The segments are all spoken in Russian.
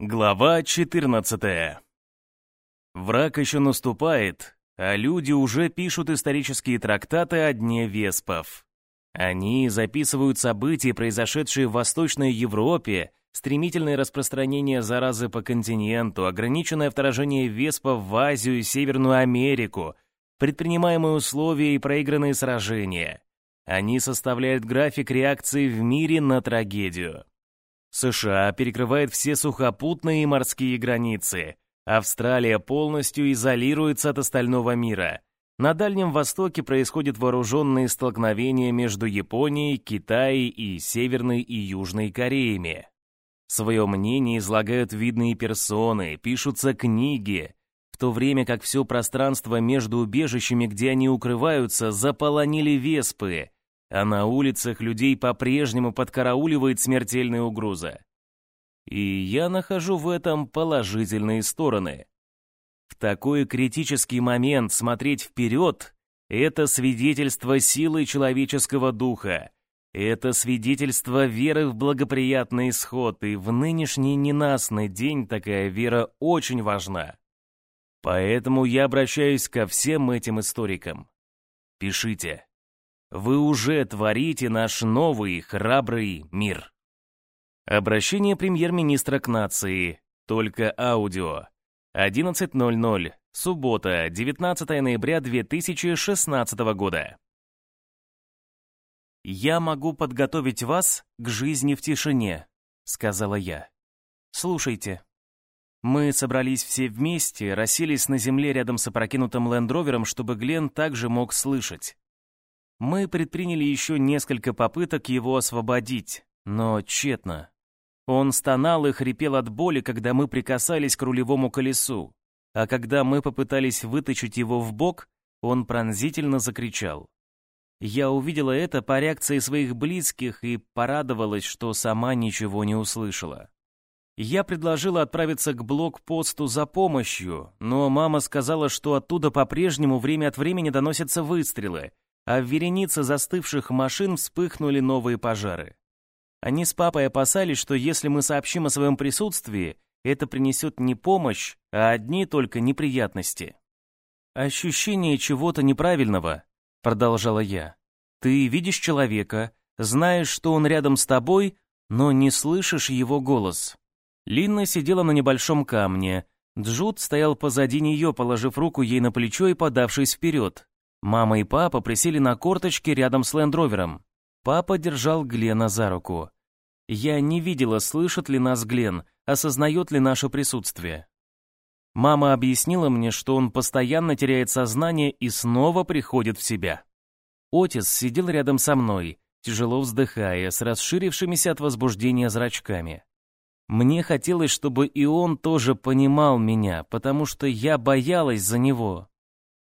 Глава 14. Враг еще наступает, а люди уже пишут исторические трактаты о дне Веспов. Они записывают события, произошедшие в Восточной Европе, стремительное распространение заразы по континенту, ограниченное вторжение Веспов в Азию и Северную Америку, предпринимаемые условия и проигранные сражения. Они составляют график реакции в мире на трагедию. США перекрывает все сухопутные и морские границы. Австралия полностью изолируется от остального мира. На Дальнем Востоке происходят вооруженные столкновения между Японией, Китаем и Северной и Южной Кореями. Свое мнение излагают видные персоны, пишутся книги, в то время как все пространство между убежищами, где они укрываются, заполонили веспы, а на улицах людей по-прежнему подкарауливает смертельная угроза. И я нахожу в этом положительные стороны. В такой критический момент смотреть вперед — это свидетельство силы человеческого духа, это свидетельство веры в благоприятный исход, и в нынешний ненастный день такая вера очень важна. Поэтому я обращаюсь ко всем этим историкам. Пишите. Вы уже творите наш новый храбрый мир. Обращение премьер-министра к нации. Только аудио. 11.00. Суббота, 19 ноября 2016 года. «Я могу подготовить вас к жизни в тишине», — сказала я. «Слушайте. Мы собрались все вместе, расселись на земле рядом с опрокинутым лендровером, чтобы Глен также мог слышать. Мы предприняли еще несколько попыток его освободить, но тщетно. Он стонал и хрипел от боли, когда мы прикасались к рулевому колесу, а когда мы попытались вытащить его в бок, он пронзительно закричал. Я увидела это по реакции своих близких и порадовалась, что сама ничего не услышала. Я предложила отправиться к блокпосту за помощью, но мама сказала, что оттуда по-прежнему время от времени доносятся выстрелы, а в веренице застывших машин вспыхнули новые пожары. Они с папой опасались, что если мы сообщим о своем присутствии, это принесет не помощь, а одни только неприятности. «Ощущение чего-то неправильного», — продолжала я. «Ты видишь человека, знаешь, что он рядом с тобой, но не слышишь его голос». Линна сидела на небольшом камне. Джуд стоял позади нее, положив руку ей на плечо и подавшись вперед. Мама и папа присели на корточки рядом с лендровером. Папа держал Глена за руку. Я не видела, слышит ли нас Глен, осознает ли наше присутствие. Мама объяснила мне, что он постоянно теряет сознание и снова приходит в себя. Отис сидел рядом со мной, тяжело вздыхая, с расширившимися от возбуждения зрачками. Мне хотелось, чтобы и он тоже понимал меня, потому что я боялась за него.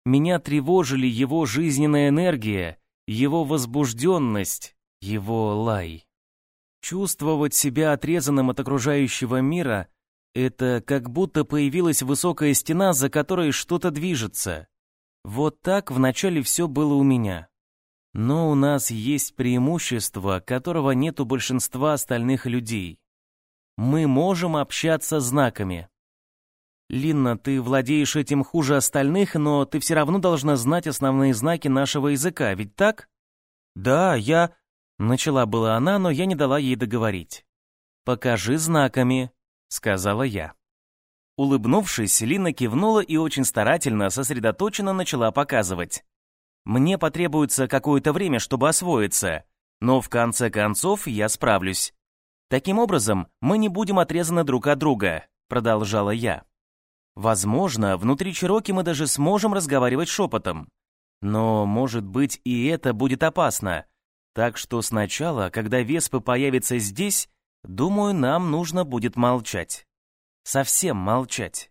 Меня тревожили его жизненная энергия, его возбужденность, его лай. Чувствовать себя отрезанным от окружающего мира — это как будто появилась высокая стена, за которой что-то движется. Вот так вначале все было у меня. Но у нас есть преимущество, которого нет у большинства остальных людей. Мы можем общаться знаками. «Линна, ты владеешь этим хуже остальных, но ты все равно должна знать основные знаки нашего языка, ведь так?» «Да, я...» Начала была она, но я не дала ей договорить. «Покажи знаками», — сказала я. Улыбнувшись, Лина кивнула и очень старательно, сосредоточенно начала показывать. «Мне потребуется какое-то время, чтобы освоиться, но в конце концов я справлюсь. Таким образом, мы не будем отрезаны друг от друга», — продолжала я. Возможно, внутри Чироки мы даже сможем разговаривать шепотом. Но, может быть, и это будет опасно. Так что сначала, когда Веспы появятся здесь, думаю, нам нужно будет молчать. Совсем молчать.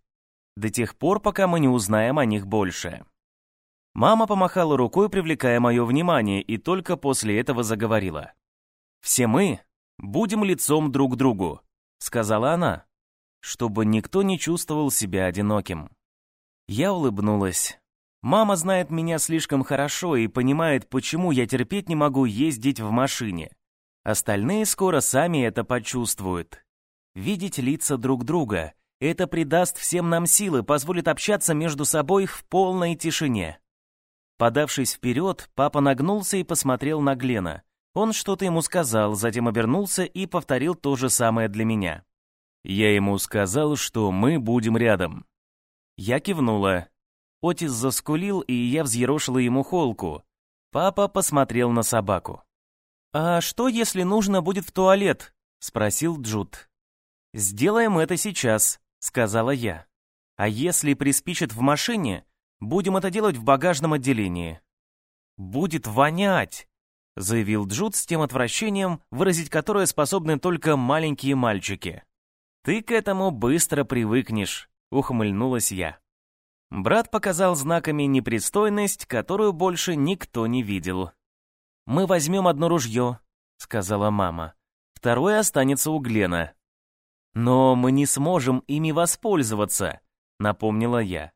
До тех пор, пока мы не узнаем о них больше. Мама помахала рукой, привлекая мое внимание, и только после этого заговорила. «Все мы будем лицом друг к другу», — сказала она чтобы никто не чувствовал себя одиноким. Я улыбнулась. Мама знает меня слишком хорошо и понимает, почему я терпеть не могу ездить в машине. Остальные скоро сами это почувствуют. видеть лица друг друга. Это придаст всем нам силы, позволит общаться между собой в полной тишине. Подавшись вперед, папа нагнулся и посмотрел на Глена. Он что-то ему сказал, затем обернулся и повторил то же самое для меня. Я ему сказал, что мы будем рядом. Я кивнула. Отис заскулил, и я взъерошила ему холку. Папа посмотрел на собаку. «А что, если нужно будет в туалет?» — спросил Джуд. «Сделаем это сейчас», — сказала я. «А если приспичит в машине, Будем это делать в багажном отделении. Будет вонять, заявил Джуд с тем отвращением, выразить которое способны только маленькие мальчики. Ты к этому быстро привыкнешь, ухмыльнулась я. Брат показал знаками непристойность, которую больше никто не видел. «Мы возьмем одно ружье», — сказала мама. «Второе останется у Глена». «Но мы не сможем ими воспользоваться», — напомнила я.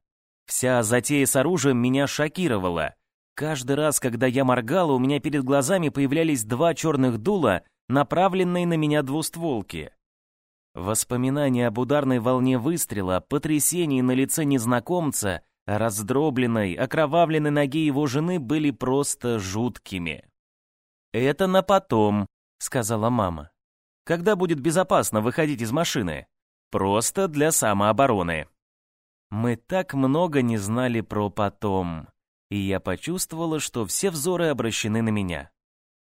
Вся затея с оружием меня шокировала. Каждый раз, когда я моргала, у меня перед глазами появлялись два черных дула, направленные на меня двустволки. Воспоминания об ударной волне выстрела, потрясении на лице незнакомца, раздробленной, окровавленной ноге его жены были просто жуткими. «Это на потом», — сказала мама. «Когда будет безопасно выходить из машины? Просто для самообороны». Мы так много не знали про потом, и я почувствовала, что все взоры обращены на меня.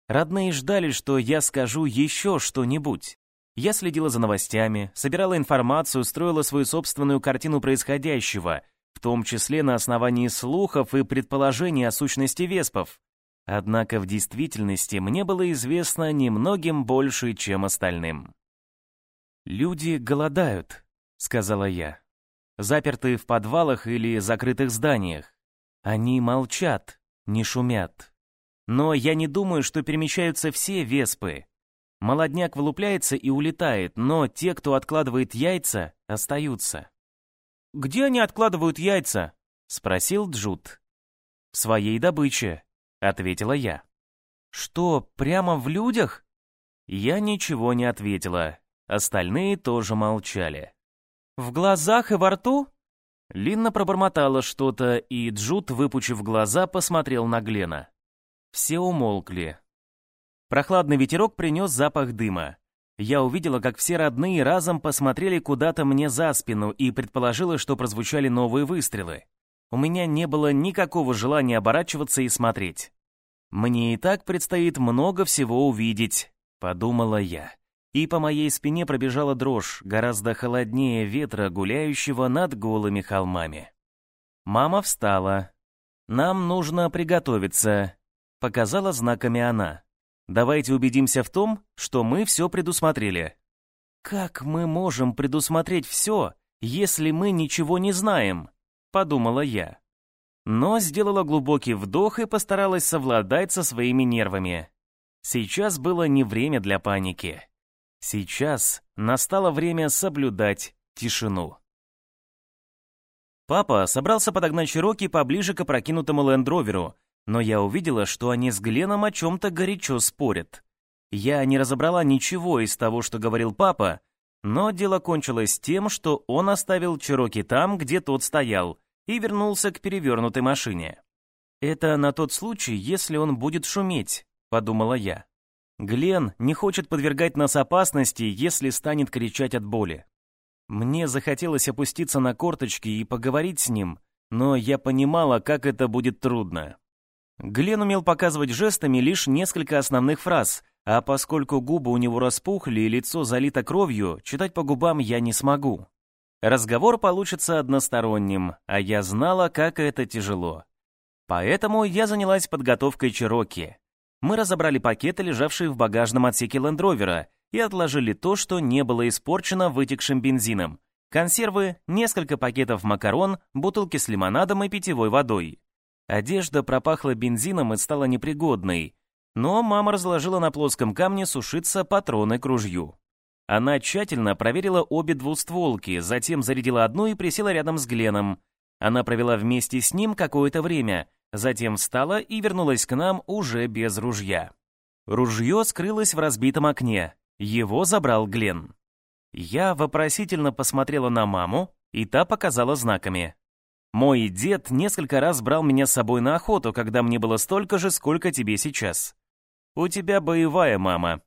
Родные ждали, что я скажу еще что-нибудь. Я следила за новостями, собирала информацию, строила свою собственную картину происходящего, в том числе на основании слухов и предположений о сущности веспов. Однако в действительности мне было известно немногим больше, чем остальным. «Люди голодают», — сказала я запертые в подвалах или закрытых зданиях. Они молчат, не шумят. Но я не думаю, что перемещаются все веспы. Молодняк вылупляется и улетает, но те, кто откладывает яйца, остаются. «Где они откладывают яйца?» — спросил Джуд. «В своей добыче», — ответила я. «Что, прямо в людях?» Я ничего не ответила. Остальные тоже молчали. В глазах и во рту? Линна пробормотала что-то, и Джуд, выпучив глаза, посмотрел на Глена. Все умолкли. Прохладный ветерок принес запах дыма. Я увидела, как все родные разом посмотрели куда-то мне за спину и предположила, что прозвучали новые выстрелы. У меня не было никакого желания оборачиваться и смотреть. Мне и так предстоит много всего увидеть, подумала я и по моей спине пробежала дрожь, гораздо холоднее ветра, гуляющего над голыми холмами. Мама встала. «Нам нужно приготовиться», — показала знаками она. «Давайте убедимся в том, что мы все предусмотрели». «Как мы можем предусмотреть все, если мы ничего не знаем?» — подумала я. Но сделала глубокий вдох и постаралась совладать со своими нервами. Сейчас было не время для паники. Сейчас настало время соблюдать тишину. Папа собрался подогнать Чироки поближе к опрокинутому лендроверу, но я увидела, что они с Гленом о чем-то горячо спорят. Я не разобрала ничего из того, что говорил папа, но дело кончилось тем, что он оставил Чироки там, где тот стоял, и вернулся к перевернутой машине. «Это на тот случай, если он будет шуметь», — подумала я. Глен не хочет подвергать нас опасности, если станет кричать от боли. Мне захотелось опуститься на корточки и поговорить с ним, но я понимала, как это будет трудно. Глен умел показывать жестами лишь несколько основных фраз, а поскольку губы у него распухли и лицо залито кровью, читать по губам я не смогу. Разговор получится односторонним, а я знала, как это тяжело. Поэтому я занялась подготовкой Чироки. Мы разобрали пакеты, лежавшие в багажном отсеке лендровера, и отложили то, что не было испорчено вытекшим бензином. Консервы, несколько пакетов макарон, бутылки с лимонадом и питьевой водой. Одежда пропахла бензином и стала непригодной, но мама разложила на плоском камне сушиться патроны к ружью. Она тщательно проверила обе двустволки, затем зарядила одну и присела рядом с Гленом. Она провела вместе с ним какое-то время, Затем встала и вернулась к нам уже без ружья. Ружье скрылось в разбитом окне. Его забрал Глен. Я вопросительно посмотрела на маму, и та показала знаками. Мой дед несколько раз брал меня с собой на охоту, когда мне было столько же, сколько тебе сейчас. У тебя боевая мама.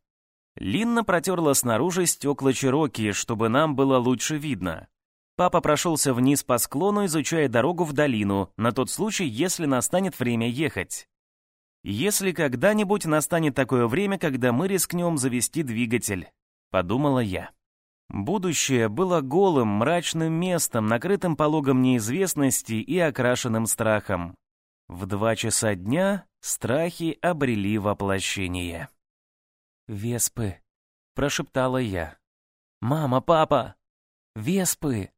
Линна протерла снаружи стекла Чироки, чтобы нам было лучше видно. Папа прошелся вниз по склону, изучая дорогу в долину, на тот случай, если настанет время ехать. «Если когда-нибудь настанет такое время, когда мы рискнем завести двигатель», — подумала я. Будущее было голым, мрачным местом, накрытым пологом неизвестности и окрашенным страхом. В два часа дня страхи обрели воплощение. «Веспы», — прошептала я. «Мама, папа! Веспы!»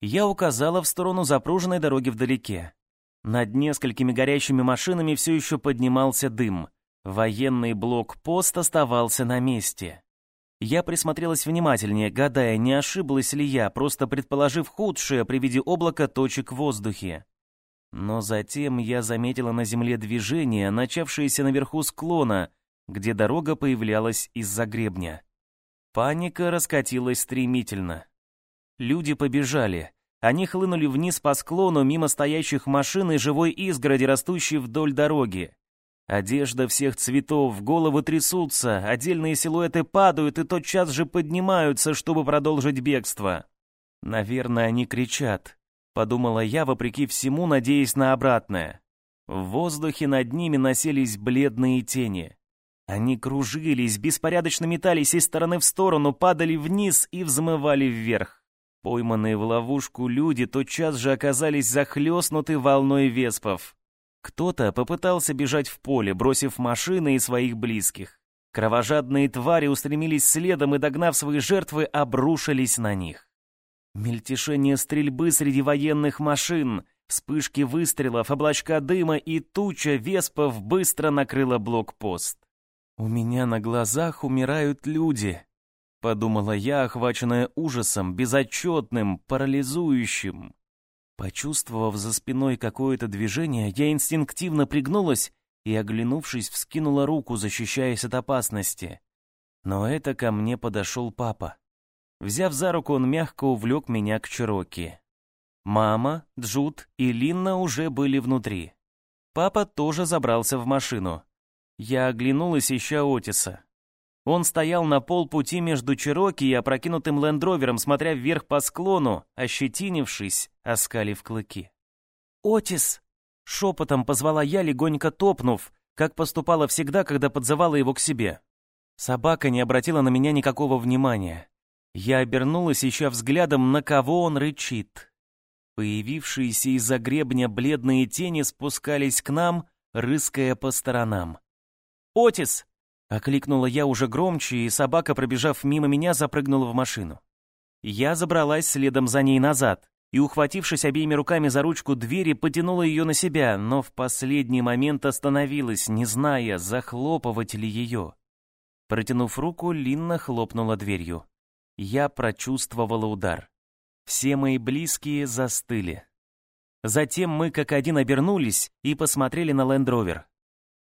Я указала в сторону запруженной дороги вдалеке. Над несколькими горящими машинами все еще поднимался дым. Военный блокпост оставался на месте. Я присмотрелась внимательнее, гадая, не ошиблась ли я, просто предположив худшее при виде облака точек в воздухе. Но затем я заметила на земле движение, начавшееся наверху склона, где дорога появлялась из-за гребня. Паника раскатилась стремительно. Люди побежали. Они хлынули вниз по склону мимо стоящих машин и живой изгороди, растущей вдоль дороги. Одежда всех цветов, головы трясутся, отдельные силуэты падают и тотчас же поднимаются, чтобы продолжить бегство. Наверное, они кричат, подумала я, вопреки всему, надеясь на обратное. В воздухе над ними носились бледные тени. Они кружились, беспорядочно метались из стороны в сторону, падали вниз и взмывали вверх. Пойманные в ловушку люди тотчас же оказались захлестнуты волной веспов. Кто-то попытался бежать в поле, бросив машины и своих близких. Кровожадные твари устремились следом и, догнав свои жертвы, обрушились на них. Мельтешение стрельбы среди военных машин, вспышки выстрелов, облачка дыма и туча веспов быстро накрыла блокпост. «У меня на глазах умирают люди», Подумала я, охваченная ужасом, безотчетным, парализующим. Почувствовав за спиной какое-то движение, я инстинктивно пригнулась и, оглянувшись, вскинула руку, защищаясь от опасности. Но это ко мне подошел папа. Взяв за руку, он мягко увлек меня к Чироки. Мама, Джуд и Линна уже были внутри. Папа тоже забрался в машину. Я оглянулась, ища Отиса. Он стоял на полпути между Чироки и опрокинутым лендровером, смотря вверх по склону, ощетинившись, оскалив клыки. «Отис!» — шепотом позвала я, легонько топнув, как поступала всегда, когда подзывала его к себе. Собака не обратила на меня никакого внимания. Я обернулась, ища взглядом, на кого он рычит. Появившиеся из-за гребня бледные тени спускались к нам, рыская по сторонам. «Отис!» Окликнула я уже громче, и собака, пробежав мимо меня, запрыгнула в машину. Я забралась следом за ней назад и, ухватившись обеими руками за ручку двери, потянула ее на себя, но в последний момент остановилась, не зная, захлопывать ли ее. Протянув руку, Линна хлопнула дверью. Я прочувствовала удар. Все мои близкие застыли. Затем мы как один обернулись и посмотрели на Лендровер.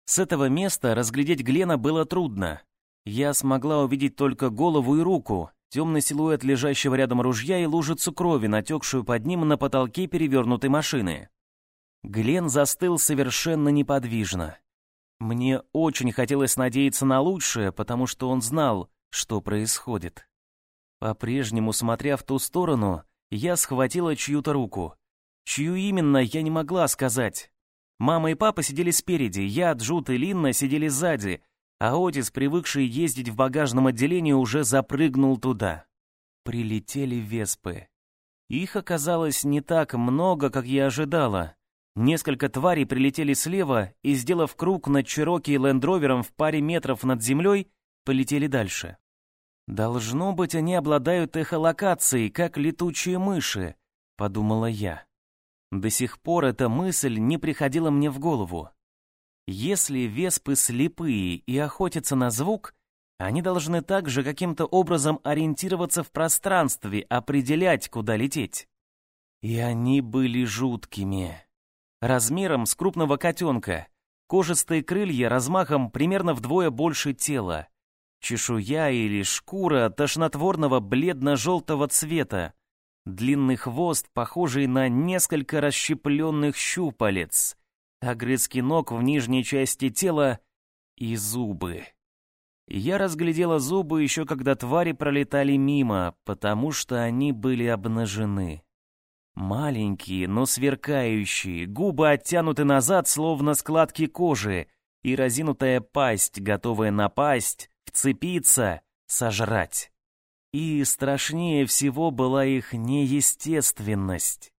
С этого места разглядеть Глена было трудно. Я смогла увидеть только голову и руку, темный силуэт лежащего рядом ружья и лужицу крови, натекшую под ним на потолке перевернутой машины. Глен застыл совершенно неподвижно. Мне очень хотелось надеяться на лучшее, потому что он знал, что происходит. По-прежнему, смотря в ту сторону, я схватила чью-то руку. Чью именно, я не могла сказать. Мама и папа сидели спереди, я, Джут и Линна сидели сзади, а Отис, привыкший ездить в багажном отделении, уже запрыгнул туда. Прилетели веспы. Их оказалось не так много, как я ожидала. Несколько тварей прилетели слева и, сделав круг над Чироки и Лендровером в паре метров над землей, полетели дальше. «Должно быть, они обладают эхолокацией, как летучие мыши», — подумала я. До сих пор эта мысль не приходила мне в голову. Если веспы слепые и охотятся на звук, они должны также каким-то образом ориентироваться в пространстве, определять, куда лететь. И они были жуткими. Размером с крупного котенка, кожистые крылья размахом примерно вдвое больше тела. Чешуя или шкура тошнотворного бледно-желтого цвета. Длинный хвост, похожий на несколько расщепленных щупалец. Огрызки ног в нижней части тела и зубы. Я разглядела зубы еще когда твари пролетали мимо, потому что они были обнажены. Маленькие, но сверкающие, губы оттянуты назад, словно складки кожи, и разинутая пасть, готовая напасть, вцепиться, сожрать. И страшнее всего была их неестественность.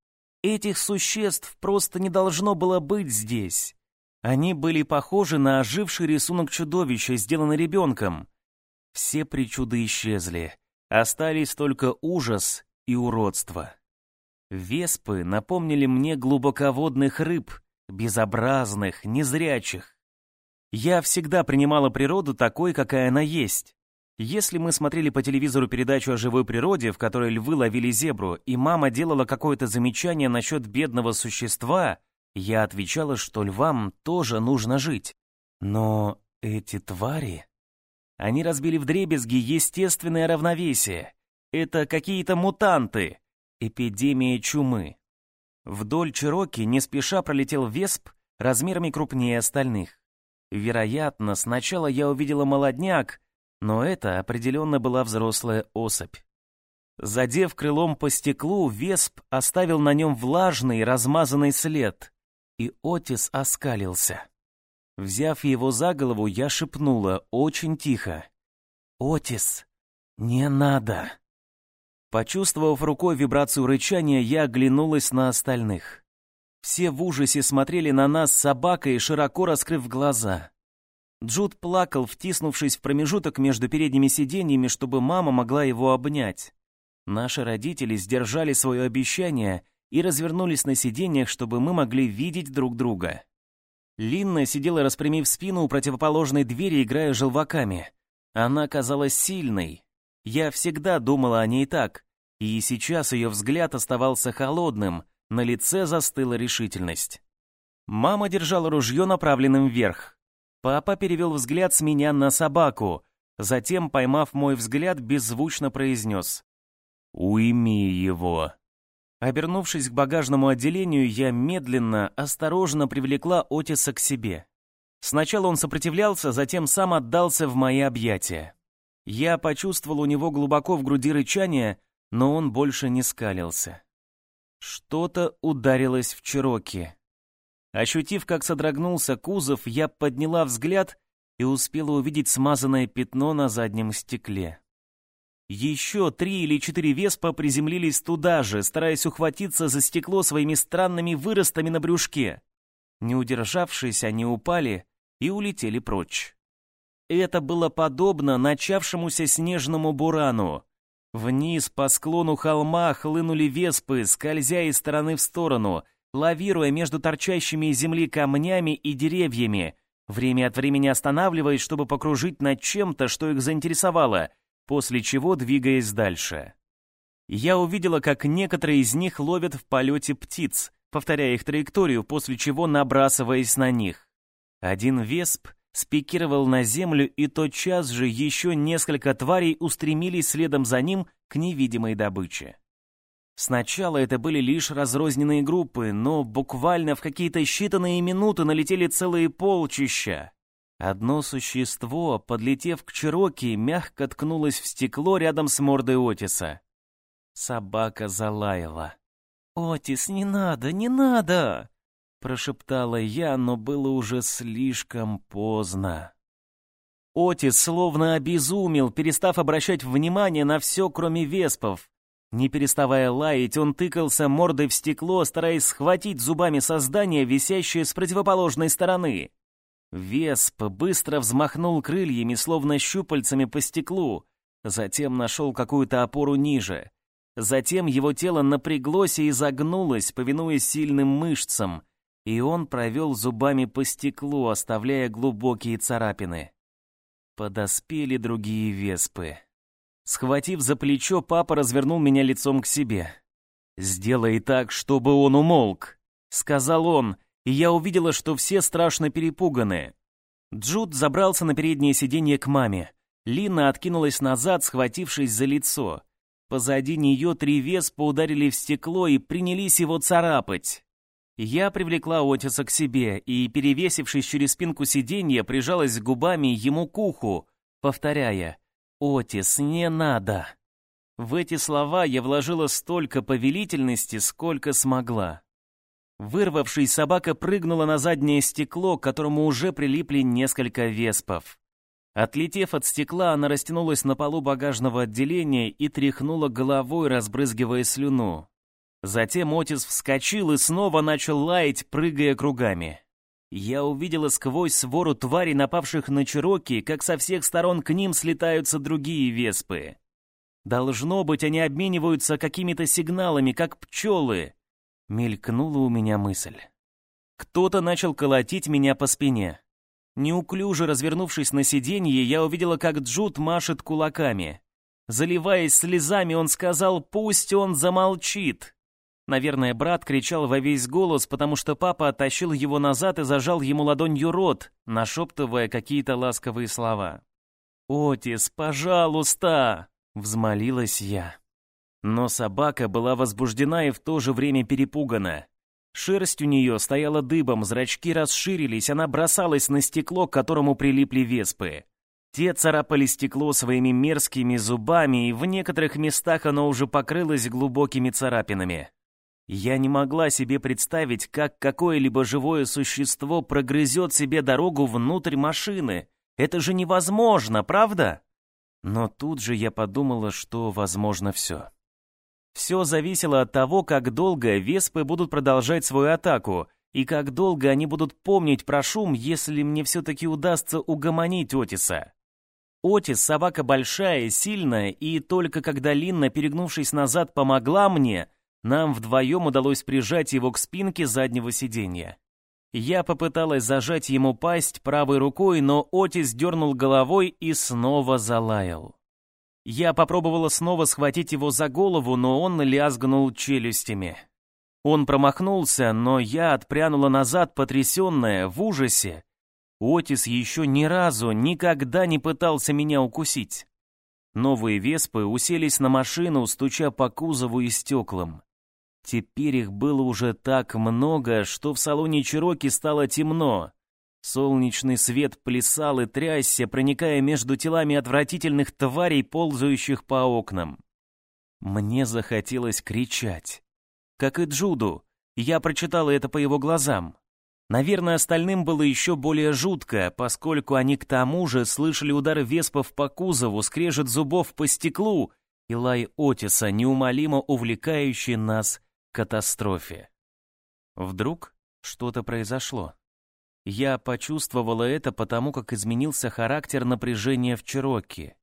Этих существ просто не должно было быть здесь. Они были похожи на оживший рисунок чудовища, сделанный ребенком. Все причуды исчезли. Остались только ужас и уродство. Веспы напомнили мне глубоководных рыб, безобразных, незрячих. Я всегда принимала природу такой, какая она есть. Если мы смотрели по телевизору передачу о живой природе, в которой львы ловили зебру, и мама делала какое-то замечание насчет бедного существа, я отвечала, что львам тоже нужно жить. Но эти твари... Они разбили вдребезги естественное равновесие. Это какие-то мутанты. Эпидемия чумы. Вдоль Чироки не спеша пролетел весп размерами крупнее остальных. Вероятно, сначала я увидела молодняк, но это определенно была взрослая особь. Задев крылом по стеклу, весп оставил на нем влажный, размазанный след, и Отис оскалился. Взяв его за голову, я шепнула очень тихо. «Отис, не надо!» Почувствовав рукой вибрацию рычания, я оглянулась на остальных. Все в ужасе смотрели на нас с собакой, широко раскрыв глаза. Джуд плакал, втиснувшись в промежуток между передними сиденьями, чтобы мама могла его обнять. Наши родители сдержали свое обещание и развернулись на сиденьях, чтобы мы могли видеть друг друга. Линна сидела, распрямив спину у противоположной двери, играя желваками. Она казалась сильной. Я всегда думала о ней так, и сейчас ее взгляд оставался холодным, на лице застыла решительность. Мама держала ружье направленным вверх. Папа перевел взгляд с меня на собаку, затем, поймав мой взгляд, беззвучно произнес «Уйми его». Обернувшись к багажному отделению, я медленно, осторожно привлекла Отиса к себе. Сначала он сопротивлялся, затем сам отдался в мои объятия. Я почувствовал у него глубоко в груди рычание, но он больше не скалился. Что-то ударилось в Чироки. Ощутив, как содрогнулся кузов, я подняла взгляд и успела увидеть смазанное пятно на заднем стекле. Еще три или четыре веспа приземлились туда же, стараясь ухватиться за стекло своими странными выростами на брюшке. Не удержавшись, они упали и улетели прочь. Это было подобно начавшемуся снежному бурану. Вниз по склону холма хлынули веспы, скользя из стороны в сторону — лавируя между торчащими из земли камнями и деревьями, время от времени останавливаясь, чтобы покружить над чем-то, что их заинтересовало, после чего двигаясь дальше. Я увидела, как некоторые из них ловят в полете птиц, повторяя их траекторию, после чего набрасываясь на них. Один весп спикировал на землю, и тотчас же еще несколько тварей устремились следом за ним к невидимой добыче. Сначала это были лишь разрозненные группы, но буквально в какие-то считанные минуты налетели целые полчища. Одно существо, подлетев к Чироки, мягко ткнулось в стекло рядом с мордой Отиса. Собака залаяла. «Отис, не надо, не надо!» Прошептала я, но было уже слишком поздно. Отис словно обезумел, перестав обращать внимание на все, кроме веспов. Не переставая лаять, он тыкался мордой в стекло, стараясь схватить зубами создание, висящее с противоположной стороны. Весп быстро взмахнул крыльями, словно щупальцами по стеклу, затем нашел какую-то опору ниже. Затем его тело напряглось и изогнулось, повинуясь сильным мышцам, и он провел зубами по стеклу, оставляя глубокие царапины. Подоспели другие веспы. Схватив за плечо, папа развернул меня лицом к себе. «Сделай так, чтобы он умолк», — сказал он, и я увидела, что все страшно перепуганы. Джуд забрался на переднее сиденье к маме. Лина откинулась назад, схватившись за лицо. Позади нее три веспа ударили в стекло и принялись его царапать. Я привлекла Отиса к себе и, перевесившись через спинку сиденья, прижалась губами ему к уху, повторяя «Отис, не надо!». В эти слова я вложила столько повелительности, сколько смогла. Вырвавшись, собака прыгнула на заднее стекло, к которому уже прилипли несколько веспов. Отлетев от стекла, она растянулась на полу багажного отделения и тряхнула головой, разбрызгивая слюну. Затем Отис вскочил и снова начал лаять, прыгая кругами. Я увидела сквозь свору тварей, напавших на Чироки, как со всех сторон к ним слетаются другие веспы. Должно быть, они обмениваются какими-то сигналами, как пчелы. Мелькнула у меня мысль. Кто-то начал колотить меня по спине. Неуклюже развернувшись на сиденье, я увидела, как Джуд машет кулаками. Заливаясь слезами, он сказал «пусть он замолчит». Наверное, брат кричал во весь голос, потому что папа оттащил его назад и зажал ему ладонью рот, нашептывая какие-то ласковые слова. «Отис, пожалуйста!» — взмолилась я. Но собака была возбуждена и в то же время перепугана. Шерсть у нее стояла дыбом, зрачки расширились, она бросалась на стекло, к которому прилипли веспы. Те царапали стекло своими мерзкими зубами, и в некоторых местах оно уже покрылось глубокими царапинами. Я не могла себе представить, как какое-либо живое существо прогрызет себе дорогу внутрь машины. Это же невозможно, правда? Но тут же я подумала, что возможно все. Все зависело от того, как долго веспы будут продолжать свою атаку, и как долго они будут помнить про шум, если мне все-таки удастся угомонить Отиса. Отис — собака большая, сильная, и только когда Линна, перегнувшись назад, помогла мне, нам вдвоем удалось прижать его к спинке заднего сиденья. Я попыталась зажать ему пасть правой рукой, но Отис дернул головой и снова залаял. Я попробовала снова схватить его за голову, но он лязгнул челюстями. Он промахнулся, но я отпрянула назад, потрясенная, в ужасе. Отис еще ни разу, никогда не пытался меня укусить. Новые веспы уселись на машину, стуча по кузову и стеклам. Теперь их было уже так много, что в салоне Чироки стало темно. Солнечный свет плясал и трясся, проникая между телами отвратительных тварей, ползающих по окнам. Мне захотелось кричать. Как и Джуду, я прочитала это по его глазам. Наверное, остальным было еще более жутко, поскольку они к тому же слышали удары веспов по кузову, скрежет зубов по стеклу и лай Отиса, неумолимо увлекающий нас катастрофе. Вдруг что-то произошло. Я почувствовала это потому, как изменился характер напряжения в Чироке.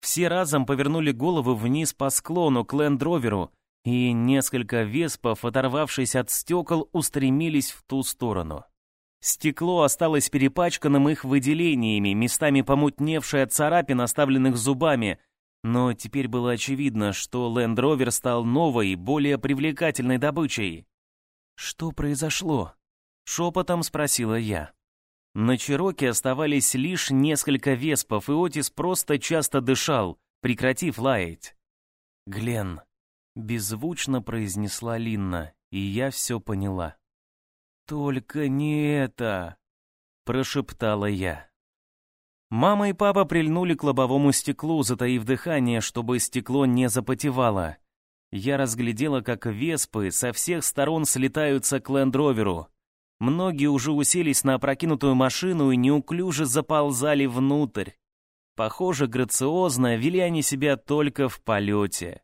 Все разом повернули головы вниз по склону к Лендроверу, и несколько веспов, оторвавшись от стекол, устремились в ту сторону. Стекло осталось перепачканным их выделениями, местами помутневшее от царапин, оставленных зубами, но теперь было очевидно, что Лендровер стал новой, более привлекательной добычей. Что произошло? Шепотом спросила я. На Чироке оставались лишь несколько веспов, и Отис просто часто дышал, прекратив лаять. «Глен», — беззвучно произнесла Линна, и я все поняла. «Только не это!» — прошептала я. Мама и папа прильнули к лобовому стеклу, затаив дыхание, чтобы стекло не запотевало. Я разглядела, как веспы со всех сторон слетаются к лендроверу. Многие уже уселись на опрокинутую машину и неуклюже заползали внутрь. Похоже, грациозно вели они себя только в полете.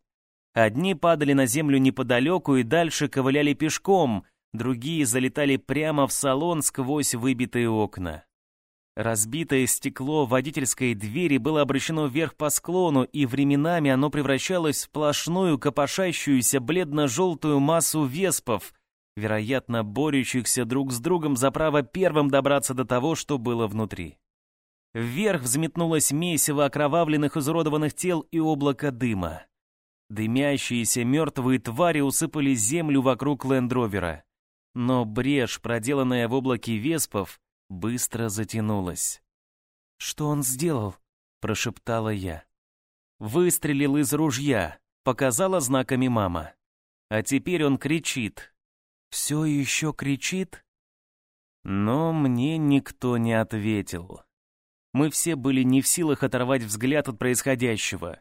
Одни падали на землю неподалеку и дальше ковыляли пешком, другие залетали прямо в салон сквозь выбитые окна. Разбитое стекло водительской двери было обращено вверх по склону, и временами оно превращалось в сплошную копошащуюся бледно-желтую массу веспов, вероятно, борющихся друг с другом за право первым добраться до того, что было внутри. Вверх взметнулось месиво окровавленных изуродованных тел и облако дыма. Дымящиеся мертвые твари усыпали землю вокруг лендровера. Но брешь, проделанная в облаке веспов, быстро затянулась. «Что он сделал?» — прошептала я. Выстрелил из ружья, показала знаками мама. А теперь он кричит. Все еще кричит? Но мне никто не ответил. Мы все были не в силах оторвать взгляд от происходящего.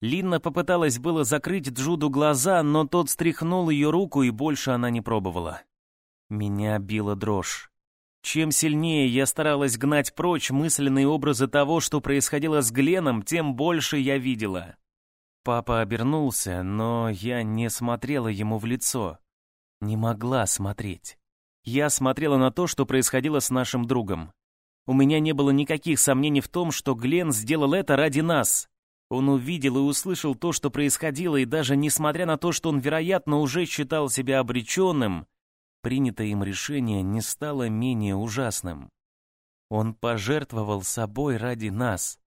Линна попыталась было закрыть Джуду глаза, но тот стряхнул ее руку, и больше она не пробовала. Меня била дрожь. Чем сильнее я старалась гнать прочь мысленные образы того, что происходило с Гленом, тем больше я видела. Папа обернулся, но я не смотрела ему в лицо. Не могла смотреть. Я смотрела на то, что происходило с нашим другом. У меня не было никаких сомнений в том, что Глен сделал это ради нас. Он увидел и услышал то, что происходило, и даже несмотря на то, что он, вероятно, уже считал себя обреченным, принятое им решение не стало менее ужасным. Он пожертвовал собой ради нас.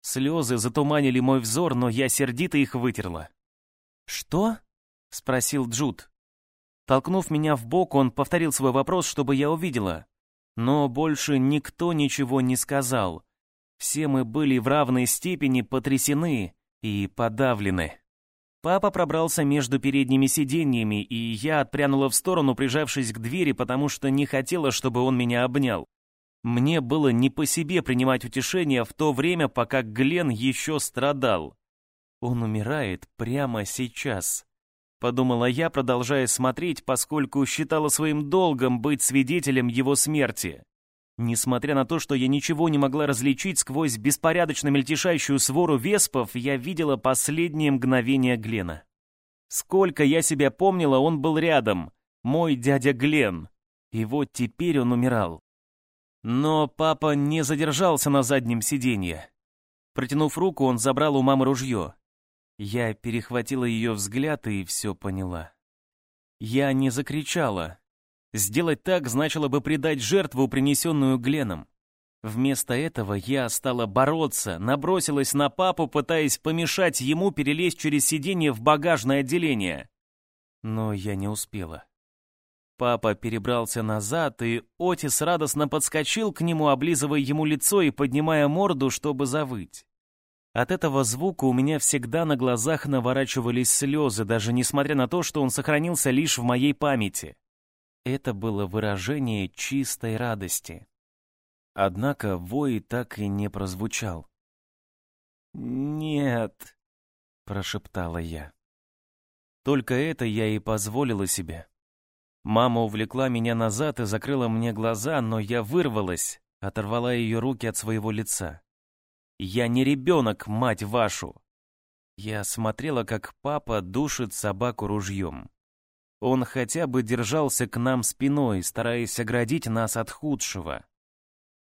Слезы затуманили мой взор, но я сердито их вытерла. «Что?» — спросил Джуд. Толкнув меня в бок, он повторил свой вопрос, чтобы я увидела. Но больше никто ничего не сказал. Все мы были в равной степени потрясены и подавлены. Папа пробрался между передними сиденьями, и я отпрянула в сторону, прижавшись к двери, потому что не хотела, чтобы он меня обнял. Мне было не по себе принимать утешение в то время, пока Глен еще страдал. Он умирает прямо сейчас. Подумала я, продолжая смотреть, поскольку считала своим долгом быть свидетелем его смерти. Несмотря на то, что я ничего не могла различить сквозь беспорядочно мельтешащую свору веспов, я видела последние мгновения Глена. Сколько я себя помнила, он был рядом, мой дядя Глен. И вот теперь он умирал. Но папа не задержался на заднем сиденье. Протянув руку, он забрал у мамы ружье. Я перехватила ее взгляд и все поняла. Я не закричала, Сделать так значило бы предать жертву, принесенную Гленом. Вместо этого я стала бороться, набросилась на папу, пытаясь помешать ему перелезть через сиденье в багажное отделение. Но я не успела. Папа перебрался назад, и Отис радостно подскочил к нему, облизывая ему лицо и поднимая морду, чтобы завыть. От этого звука у меня всегда на глазах наворачивались слезы, даже несмотря на то, что он сохранился лишь в моей памяти. Это было выражение чистой радости. Однако вой так и не прозвучал. «Нет», — прошептала я. Только это я и позволила себе. Мама увлекла меня назад и закрыла мне глаза, но я вырвалась, оторвала ее руки от своего лица. «Я не ребенок, мать вашу!» Я смотрела, как папа душит собаку ружьем. Он хотя бы держался к нам спиной, стараясь оградить нас от худшего.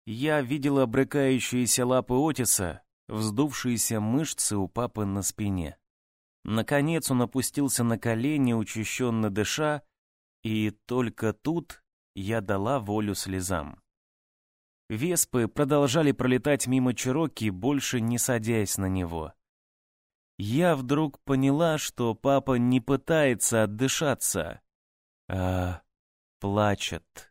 Я видела брыкающиеся лапы Отиса, вздувшиеся мышцы у папы на спине. Наконец он опустился на колени, учащенно дыша, и только тут я дала волю слезам. Веспы продолжали пролетать мимо Чироки, больше не садясь на него. Я вдруг поняла, что папа не пытается отдышаться, а плачет.